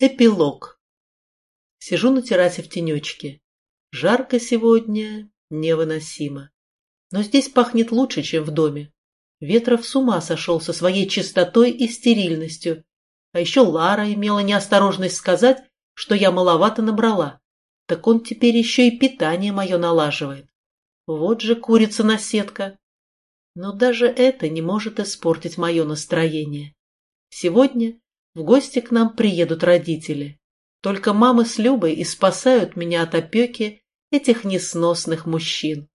Эпилог. Сижу на террасе в тенечке. Жарко сегодня, невыносимо. Но здесь пахнет лучше, чем в доме. Ветров с ума сошел со своей чистотой и стерильностью. А еще Лара имела неосторожность сказать, что я маловато набрала. Так он теперь еще и питание мое налаживает. Вот же курица-наседка. Но даже это не может испортить мое настроение. Сегодня в гости к нам приедут родители. Только мамы с Любой и спасают меня от опеки этих несносных мужчин.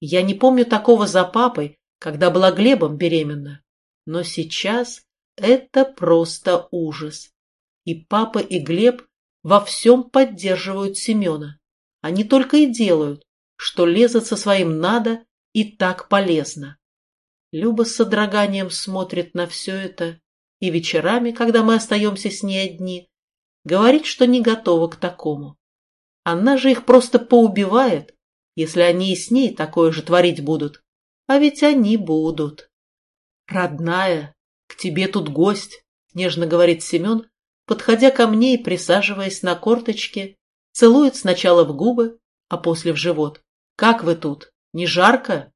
Я не помню такого за папой, когда была Глебом беременна. Но сейчас это просто ужас. И папа, и Глеб во всем поддерживают Семена. Они только и делают, что лезут со своим «надо» и так полезно. Люба с содроганием смотрит на все это и вечерами, когда мы остаемся с ней одни, говорит, что не готова к такому. Она же их просто поубивает, если они и с ней такое же творить будут. А ведь они будут. «Родная, к тебе тут гость», — нежно говорит Семен, подходя ко мне и присаживаясь на корточке, целует сначала в губы, а после в живот. «Как вы тут? Не жарко?»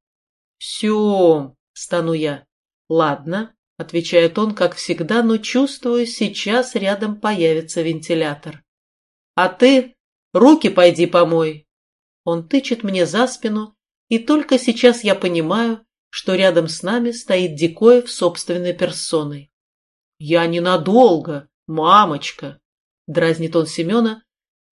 «Все», — стану я. «Ладно, — отвечает он, как всегда, но чувствую, сейчас рядом появится вентилятор. «А ты руки пойди помой!» Он тычет мне за спину, и только сейчас я понимаю, что рядом с нами стоит Дикоев собственной персоной. «Я ненадолго, мамочка!» — дразнит он Семена,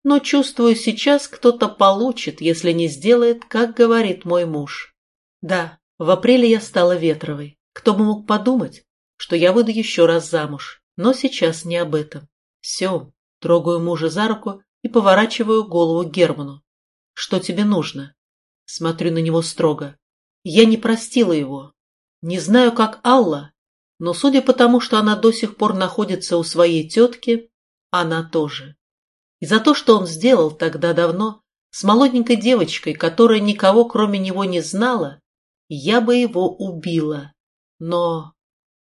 но чувствую, сейчас кто-то получит, если не сделает, как говорит мой муж. Да, в апреле я стала Ветровой. Кто бы мог подумать? Что я выйду еще раз замуж, но сейчас не об этом. Все, трогаю мужа за руку и поворачиваю голову Герману. Что тебе нужно? Смотрю на него строго. Я не простила его. Не знаю, как Алла, но судя по тому, что она до сих пор находится у своей тетки, она тоже. И за то, что он сделал тогда давно, с молоденькой девочкой, которая никого кроме него не знала, я бы его убила. Но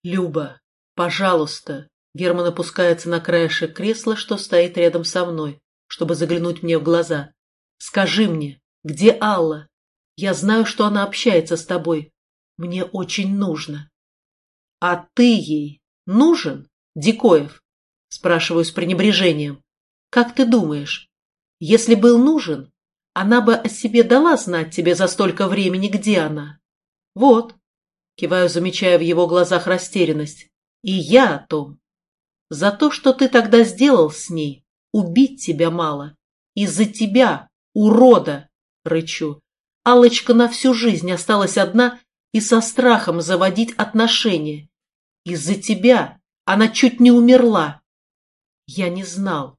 «Люба, пожалуйста!» Герман опускается на краешек кресла, что стоит рядом со мной, чтобы заглянуть мне в глаза. «Скажи мне, где Алла? Я знаю, что она общается с тобой. Мне очень нужно». «А ты ей нужен, Дикоев?» Спрашиваю с пренебрежением. «Как ты думаешь, если был нужен, она бы о себе дала знать тебе за столько времени, где она?» «Вот, Киваю, замечая в его глазах растерянность. И я о том. За то, что ты тогда сделал с ней, убить тебя мало. Из-за тебя, урода, рычу. Алочка на всю жизнь осталась одна и со страхом заводить отношения. Из-за тебя она чуть не умерла. Я не знал,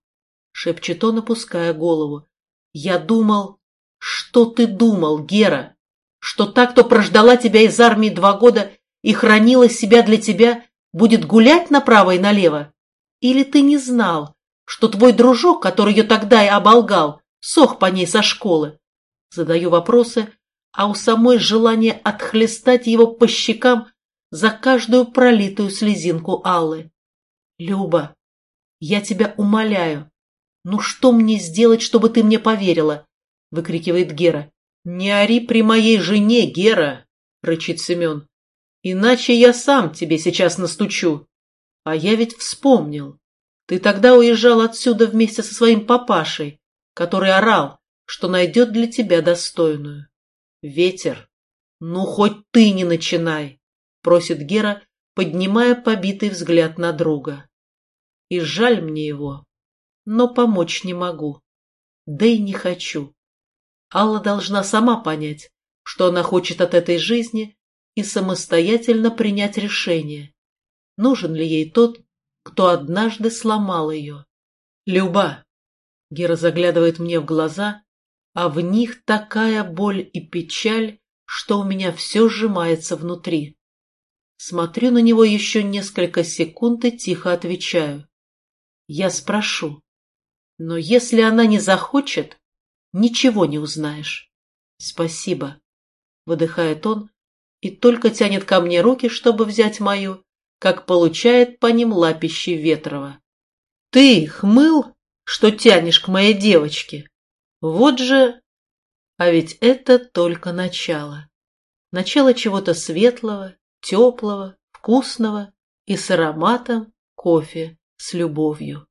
шепчет он, опуская голову. Я думал... Что ты думал, Гера? Что та, кто прождала тебя из армии два года и хранила себя для тебя, будет гулять направо и налево? Или ты не знал, что твой дружок, который ее тогда и оболгал, сох по ней со школы? Задаю вопросы, а у самой желание отхлестать его по щекам за каждую пролитую слезинку Аллы. Люба, я тебя умоляю, ну что мне сделать, чтобы ты мне поверила? выкрикивает Гера. «Не ори при моей жене, Гера!» — рычит Семен. «Иначе я сам тебе сейчас настучу. А я ведь вспомнил. Ты тогда уезжал отсюда вместе со своим папашей, который орал, что найдет для тебя достойную. Ветер, ну хоть ты не начинай!» — просит Гера, поднимая побитый взгляд на друга. И жаль мне его, но помочь не могу. Да и не хочу. Алла должна сама понять, что она хочет от этой жизни, и самостоятельно принять решение, нужен ли ей тот, кто однажды сломал ее. «Люба!» Гера заглядывает мне в глаза, а в них такая боль и печаль, что у меня все сжимается внутри. Смотрю на него еще несколько секунд и тихо отвечаю. Я спрошу. Но если она не захочет, ничего не узнаешь. Спасибо, выдыхает он и только тянет ко мне руки, чтобы взять мою, как получает по ним лапище Ветрова. Ты хмыл, что тянешь к моей девочке. Вот же... А ведь это только начало. Начало чего-то светлого, теплого, вкусного и с ароматом кофе с любовью.